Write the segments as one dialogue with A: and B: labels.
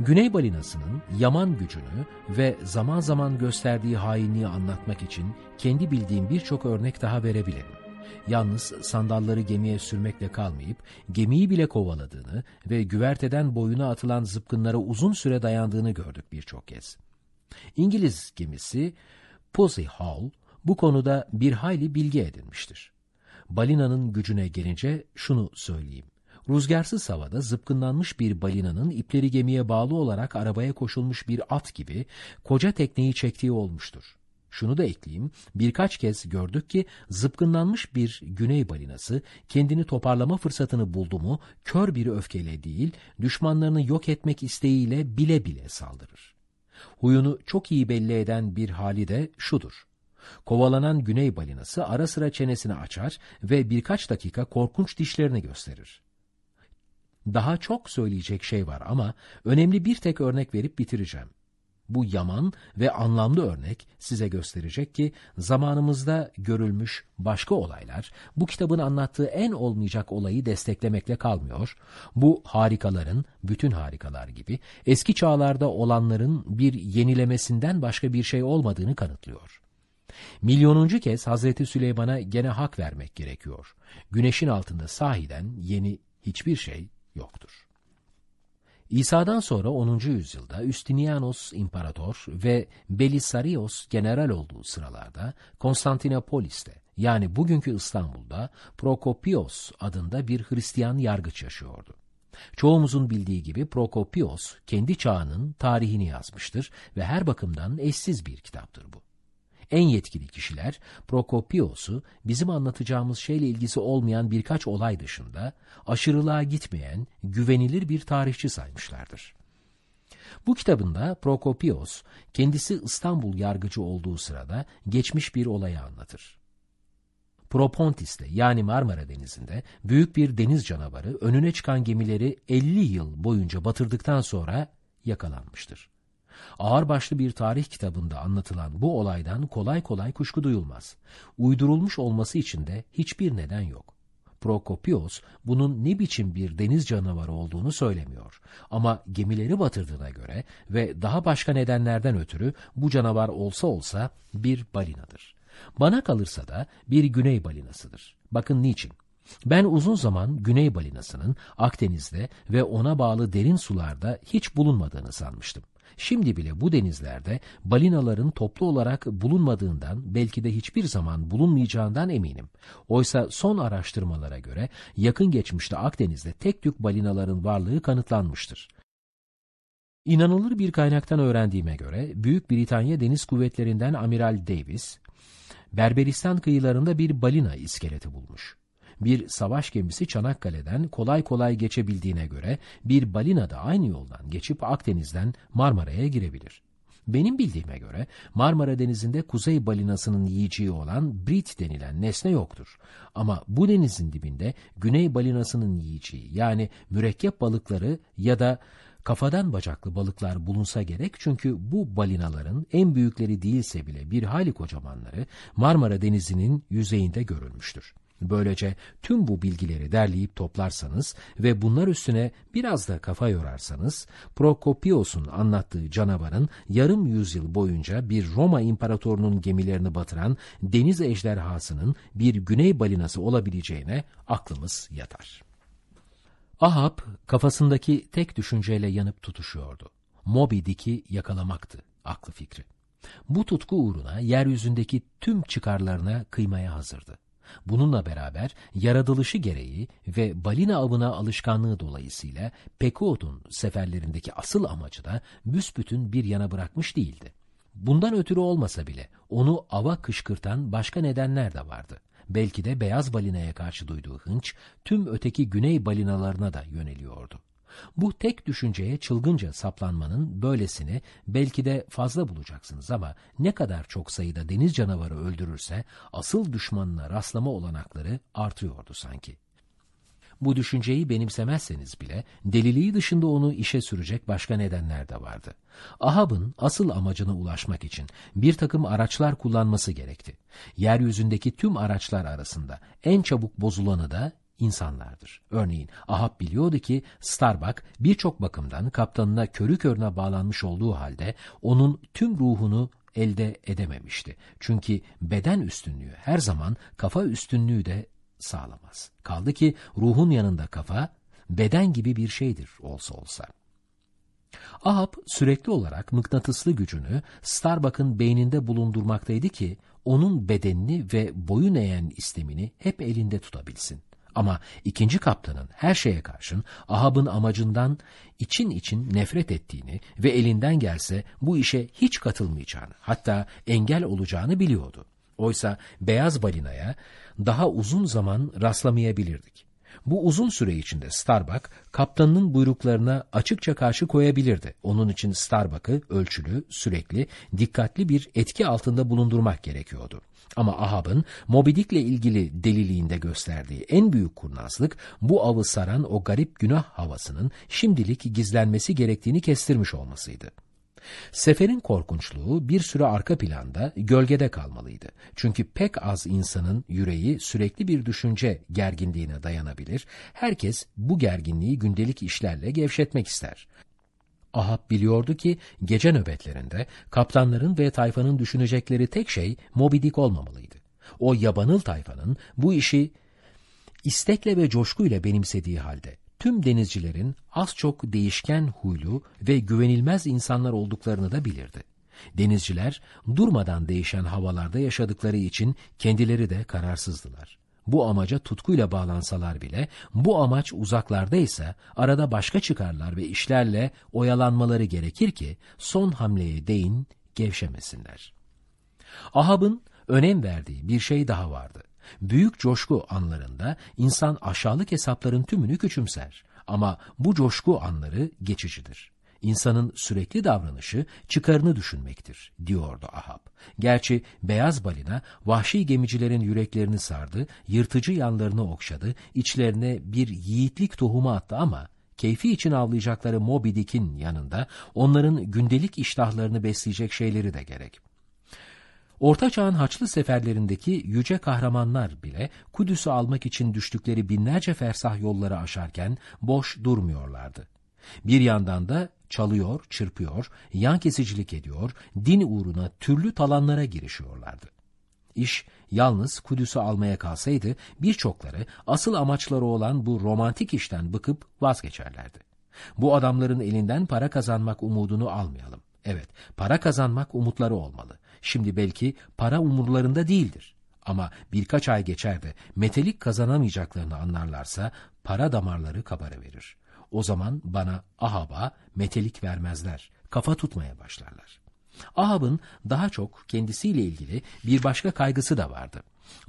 A: Güney balinasının yaman gücünü ve zaman zaman gösterdiği hainliği anlatmak için kendi bildiğim birçok örnek daha verebilirim. Yalnız sandalları gemiye sürmekle kalmayıp gemiyi bile kovaladığını ve güverteden boyuna atılan zıpkınlara uzun süre dayandığını gördük birçok kez. İngiliz gemisi Pussy Hall bu konuda bir hayli bilgi edinmiştir. Balinanın gücüne gelince şunu söyleyeyim. Rüzgarsız havada zıpkınlanmış bir balinanın ipleri gemiye bağlı olarak arabaya koşulmuş bir at gibi koca tekneyi çektiği olmuştur. Şunu da ekleyeyim, birkaç kez gördük ki zıpkınlanmış bir güney balinası kendini toparlama fırsatını buldu mu kör bir öfkeyle değil, düşmanlarını yok etmek isteğiyle bile bile saldırır. Huyunu çok iyi belli eden bir hali de şudur. Kovalanan güney balinası ara sıra çenesini açar ve birkaç dakika korkunç dişlerini gösterir. Daha çok söyleyecek şey var ama önemli bir tek örnek verip bitireceğim. Bu yaman ve anlamlı örnek size gösterecek ki zamanımızda görülmüş başka olaylar bu kitabın anlattığı en olmayacak olayı desteklemekle kalmıyor. Bu harikaların, bütün harikalar gibi eski çağlarda olanların bir yenilemesinden başka bir şey olmadığını kanıtlıyor. Milyonuncu kez Hazreti Süleyman'a gene hak vermek gerekiyor. Güneşin altında sahiden yeni hiçbir şey yoktur. İsa'dan sonra 10. yüzyılda Üstinianos imparator ve Belisarios general olduğu sıralarda Konstantinopolis'te yani bugünkü İstanbul'da Prokopios adında bir Hristiyan yargıç yaşıyordu. Çoğumuzun bildiği gibi Prokopios kendi çağının tarihini yazmıştır ve her bakımdan eşsiz bir kitaptır bu. En yetkili kişiler Prokopios'u bizim anlatacağımız şeyle ilgisi olmayan birkaç olay dışında aşırılığa gitmeyen güvenilir bir tarihçi saymışlardır. Bu kitabında Prokopios kendisi İstanbul yargıcı olduğu sırada geçmiş bir olayı anlatır. Propontis'te yani Marmara Denizi'nde büyük bir deniz canavarı önüne çıkan gemileri 50 yıl boyunca batırdıktan sonra yakalanmıştır. Ağırbaşlı bir tarih kitabında anlatılan bu olaydan kolay kolay kuşku duyulmaz. Uydurulmuş olması için de hiçbir neden yok. Prokopios bunun ne biçim bir deniz canavarı olduğunu söylemiyor. Ama gemileri batırdığına göre ve daha başka nedenlerden ötürü bu canavar olsa olsa bir balinadır. Bana kalırsa da bir güney balinasıdır. Bakın niçin? Ben uzun zaman güney balinasının Akdeniz'de ve ona bağlı derin sularda hiç bulunmadığını sanmıştım. Şimdi bile bu denizlerde balinaların toplu olarak bulunmadığından belki de hiçbir zaman bulunmayacağından eminim. Oysa son araştırmalara göre yakın geçmişte Akdeniz'de tek tük balinaların varlığı kanıtlanmıştır. İnanılır bir kaynaktan öğrendiğime göre Büyük Britanya Deniz Kuvvetlerinden Amiral Davis, Berberistan kıyılarında bir balina iskeleti bulmuş bir savaş gemisi Çanakkale'den kolay kolay geçebildiğine göre bir balina da aynı yoldan geçip Akdeniz'den Marmara'ya girebilir. Benim bildiğime göre Marmara Denizi'nde kuzey balinasının yiyeceği olan Brit denilen nesne yoktur. Ama bu denizin dibinde güney balinasının yiyeceği yani mürekkep balıkları ya da kafadan bacaklı balıklar bulunsa gerek çünkü bu balinaların en büyükleri değilse bile bir hali kocamanları Marmara Denizi'nin yüzeyinde görülmüştür. Böylece tüm bu bilgileri derleyip toplarsanız ve bunlar üstüne biraz da kafa yorarsanız, Prokopios'un anlattığı canavarın yarım yüzyıl boyunca bir Roma imparatorunun gemilerini batıran deniz ejderhasının bir güney balinası olabileceğine aklımız yatar. Ahab kafasındaki tek düşünceyle yanıp tutuşuyordu. Moby Dick'i yakalamaktı aklı fikri. Bu tutku uğruna yeryüzündeki tüm çıkarlarına kıymaya hazırdı. Bununla beraber yaratılışı gereği ve balina avına alışkanlığı dolayısıyla Pekuot'un seferlerindeki asıl amacı da büsbütün bir yana bırakmış değildi. Bundan ötürü olmasa bile onu ava kışkırtan başka nedenler de vardı. Belki de beyaz balinaya karşı duyduğu hınç tüm öteki güney balinalarına da yöneliyordu. Bu tek düşünceye çılgınca saplanmanın böylesini belki de fazla bulacaksınız ama ne kadar çok sayıda deniz canavarı öldürürse asıl düşmanına rastlama olanakları artıyordu sanki. Bu düşünceyi benimsemezseniz bile deliliği dışında onu işe sürecek başka nedenler de vardı. Ahab'ın asıl amacına ulaşmak için bir takım araçlar kullanması gerekti. Yeryüzündeki tüm araçlar arasında en çabuk bozulanı da insanlardır. Örneğin Ahab biliyordu ki Starbuck birçok bakımdan kaptanına körü körüne bağlanmış olduğu halde onun tüm ruhunu elde edememişti. Çünkü beden üstünlüğü her zaman kafa üstünlüğü de sağlamaz. Kaldı ki ruhun yanında kafa beden gibi bir şeydir olsa olsa. Ahab sürekli olarak mıknatıslı gücünü Starbuck'ın beyninde bulundurmaktaydı ki onun bedenini ve boyun eğen istemini hep elinde tutabilsin. Ama ikinci kaptanın her şeye karşın Ahab'ın amacından için için nefret ettiğini ve elinden gelse bu işe hiç katılmayacağını hatta engel olacağını biliyordu. Oysa beyaz balinaya daha uzun zaman rastlamayabilirdik. Bu uzun süre içinde Starbuck kaptanının buyruklarına açıkça karşı koyabilirdi. Onun için Starbuck'ı ölçülü, sürekli, dikkatli bir etki altında bulundurmak gerekiyordu. Ama Ahab'ın Moby Dick'le ilgili deliliğinde gösterdiği en büyük kurnazlık bu avı saran o garip günah havasının şimdilik gizlenmesi gerektiğini kestirmiş olmasıydı. Seferin korkunçluğu bir süre arka planda, gölgede kalmalıydı. Çünkü pek az insanın yüreği sürekli bir düşünce gerginliğine dayanabilir. Herkes bu gerginliği gündelik işlerle gevşetmek ister. Ahab biliyordu ki gece nöbetlerinde kaptanların ve tayfanın düşünecekleri tek şey Moby Dick olmamalıydı. O yabanıl tayfanın bu işi istekle ve coşkuyla benimsediği halde tüm denizcilerin az çok değişken huylu ve güvenilmez insanlar olduklarını da bilirdi. Denizciler durmadan değişen havalarda yaşadıkları için kendileri de kararsızdılar. Bu amaca tutkuyla bağlansalar bile bu amaç uzaklarda ise arada başka çıkarlar ve işlerle oyalanmaları gerekir ki son hamleye değin gevşemesinler. Ahab'ın önem verdiği bir şey daha vardı. Büyük coşku anlarında insan aşağılık hesapların tümünü küçümser. Ama bu coşku anları geçicidir. İnsanın sürekli davranışı çıkarını düşünmektir, diyordu Ahab. Gerçi beyaz balina vahşi gemicilerin yüreklerini sardı, yırtıcı yanlarını okşadı, içlerine bir yiğitlik tohumu attı ama keyfi için avlayacakları Moby Dick'in yanında onların gündelik iştahlarını besleyecek şeyleri de gerek. Orta Çağ'ın Haçlı seferlerindeki yüce kahramanlar bile Kudüs'ü almak için düştükleri binlerce fersah yolları aşarken boş durmuyorlardı. Bir yandan da çalıyor, çırpıyor, yan kesicilik ediyor, din uğruna türlü talanlara girişiyorlardı. İş yalnız Kudüs'ü almaya kalsaydı birçokları asıl amaçları olan bu romantik işten bıkıp vazgeçerlerdi. Bu adamların elinden para kazanmak umudunu almayalım. Evet, para kazanmak umutları olmalı. Şimdi belki para umurlarında değildir. Ama birkaç ay geçer de metelik kazanamayacaklarını anlarlarsa para damarları kabarıverir. O zaman bana Ahab'a metelik vermezler, kafa tutmaya başlarlar. Ahab'ın daha çok kendisiyle ilgili bir başka kaygısı da vardı.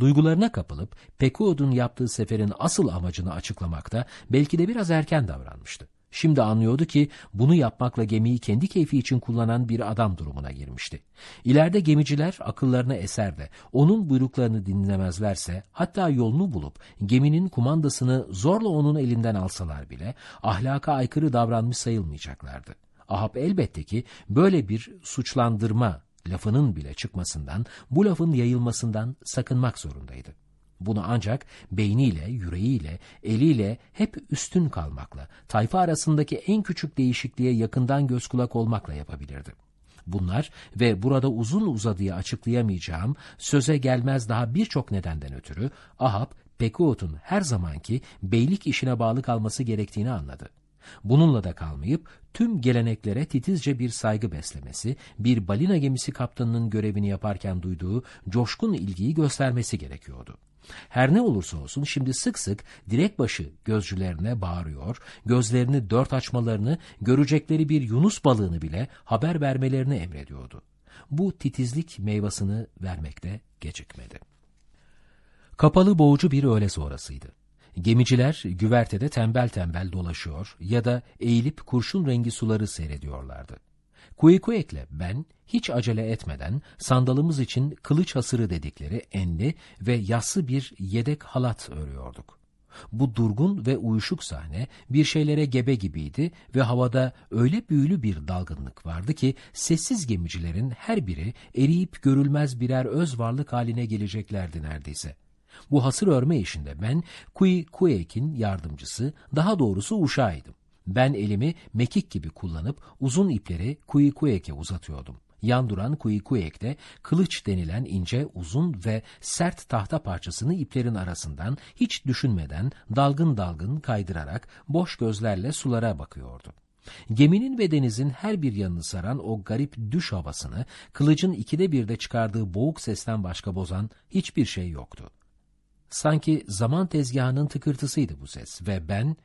A: Duygularına kapılıp Pekuod'un yaptığı seferin asıl amacını açıklamakta belki de biraz erken davranmıştı. Şimdi anlıyordu ki bunu yapmakla gemiyi kendi keyfi için kullanan bir adam durumuna girmişti. İleride gemiciler akıllarına eser de onun buyruklarını dinlemezlerse hatta yolunu bulup geminin kumandasını zorla onun elinden alsalar bile ahlaka aykırı davranmış sayılmayacaklardı. Ahab elbette ki böyle bir suçlandırma lafının bile çıkmasından, bu lafın yayılmasından sakınmak zorundaydı. Bunu ancak beyniyle, yüreğiyle, eliyle hep üstün kalmakla, tayfa arasındaki en küçük değişikliğe yakından göz kulak olmakla yapabilirdi. Bunlar ve burada uzun uzadıya açıklayamayacağım söze gelmez daha birçok nedenden ötürü Ahab, Pekuot'un her zamanki beylik işine bağlı kalması gerektiğini anladı. Bununla da kalmayıp tüm geleneklere titizce bir saygı beslemesi, bir balina gemisi kaptanının görevini yaparken duyduğu coşkun ilgiyi göstermesi gerekiyordu. Her ne olursa olsun şimdi sık sık direk başı gözcülerine bağırıyor, gözlerini dört açmalarını, görecekleri bir yunus balığını bile haber vermelerini emrediyordu. Bu titizlik meyvasını vermekte gecikmedi. Kapalı boğucu bir öğle sonrasıydı. Gemiciler güvertede tembel tembel dolaşıyor ya da eğilip kurşun rengi suları seyrediyorlardı. Kuikuek'le ben hiç acele etmeden sandalımız için kılıç hasırı dedikleri enli ve yassı bir yedek halat örüyorduk. Bu durgun ve uyuşuk sahne bir şeylere gebe gibiydi ve havada öyle büyülü bir dalgınlık vardı ki sessiz gemicilerin her biri eriyip görülmez birer öz varlık haline geleceklerdi neredeyse. Bu hasır örme işinde ben Kui Kuek'in yardımcısı, daha doğrusu uşağıydım. Ben elimi mekik gibi kullanıp uzun ipleri Kui Kuek'e uzatıyordum. Yan duran Kui Kuek de kılıç denilen ince, uzun ve sert tahta parçasını iplerin arasından hiç düşünmeden dalgın dalgın kaydırarak boş gözlerle sulara bakıyordu. Geminin ve denizin her bir yanını saran o garip düş havasını, kılıcın ikide birde çıkardığı boğuk sesten başka bozan hiçbir şey yoktu. Sanki zaman tezgahının tıkırtısıydı bu ses ve ben,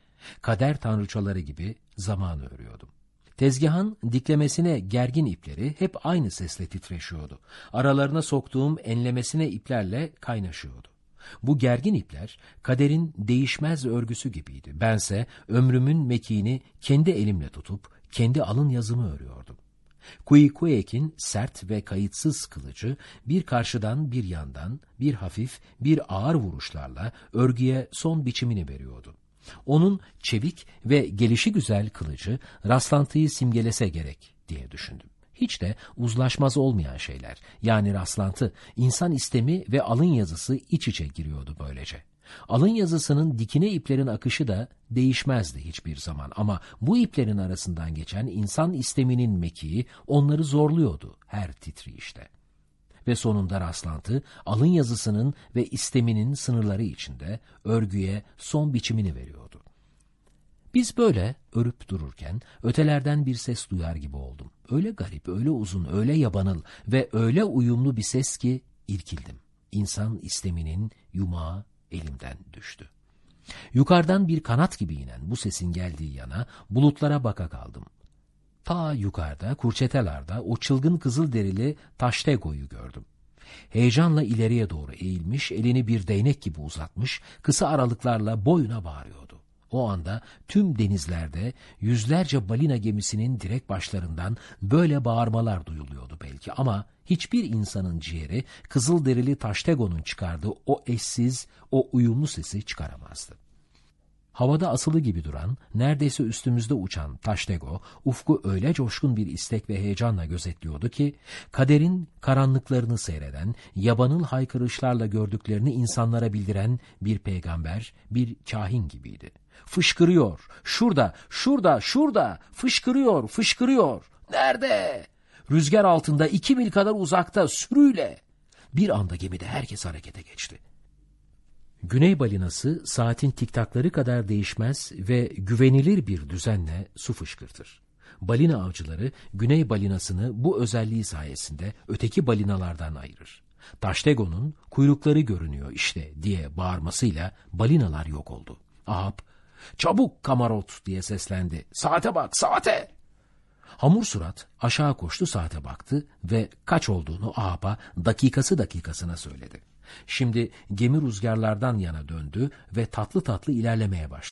A: kader tanrıçaları gibi zamanı örüyordum. Tezgahın diklemesine gergin ipleri hep aynı sesle titreşiyordu. Aralarına soktuğum enlemesine iplerle kaynaşıyordu. Bu gergin ipler kaderin değişmez örgüsü gibiydi. Bense ömrümün mekiğini kendi elimle tutup kendi alın yazımı örüyordum. Kuikuek'in sert ve kayıtsız kılıcı bir karşıdan bir yandan bir hafif bir ağır vuruşlarla örgüye son biçimini veriyordu. Onun çevik ve gelişi güzel kılıcı rastlantıyı simgelese gerek diye düşündüm. Hiç de uzlaşmaz olmayan şeyler yani rastlantı, insan istemi ve alın yazısı iç içe giriyordu böylece. Alın yazısının dikine iplerin akışı da değişmezdi hiçbir zaman ama bu iplerin arasından geçen insan isteminin mekiği onları zorluyordu her titriyişte. Ve sonunda rastlantı alın yazısının ve isteminin sınırları içinde örgüye son biçimini veriyordu. Biz böyle örüp dururken ötelerden bir ses duyar gibi oldum. Öyle garip, öyle uzun, öyle yabanıl ve öyle uyumlu bir ses ki irkildim. İnsan isteminin yumağı elimden düştü. Yukarıdan bir kanat gibi inen bu sesin geldiği yana bulutlara baka kaldım. Ta yukarıda, kurçetelarda o çılgın kızıl derili Taştego'yu gördüm. Heyecanla ileriye doğru eğilmiş, elini bir değnek gibi uzatmış, kısa aralıklarla boyuna bağırıyordu. O anda tüm denizlerde yüzlerce balina gemisinin direk başlarından böyle bağırmalar duyuluyordu belki ama hiçbir insanın ciğeri Kızılderili Taştego'nun çıkardığı o eşsiz, o uyumlu sesi çıkaramazdı. Havada asılı gibi duran, neredeyse üstümüzde uçan Taştego, ufku öyle coşkun bir istek ve heyecanla gözetliyordu ki, kaderin karanlıklarını seyreden, yabanıl haykırışlarla gördüklerini insanlara bildiren bir peygamber, bir kahin gibiydi. Fışkırıyor, şurada, şurada, şurada, fışkırıyor, fışkırıyor. Nerede? Rüzgar altında iki mil kadar uzakta sürüyle. Bir anda gemide herkes harekete geçti. Güney balinası saatin tiktakları kadar değişmez ve güvenilir bir düzenle su fışkırtır. Balina avcıları güney balinasını bu özelliği sayesinde öteki balinalardan ayırır. Taştego'nun kuyrukları görünüyor işte diye bağırmasıyla balinalar yok oldu. Ahab, çabuk kamarot diye seslendi. Saate bak saate. Hamur surat aşağı koştu saate baktı ve kaç olduğunu Ahab'a dakikası dakikasına söyledi. Şimdi gemi rüzgarlardan yana döndü ve tatlı tatlı ilerlemeye başladı.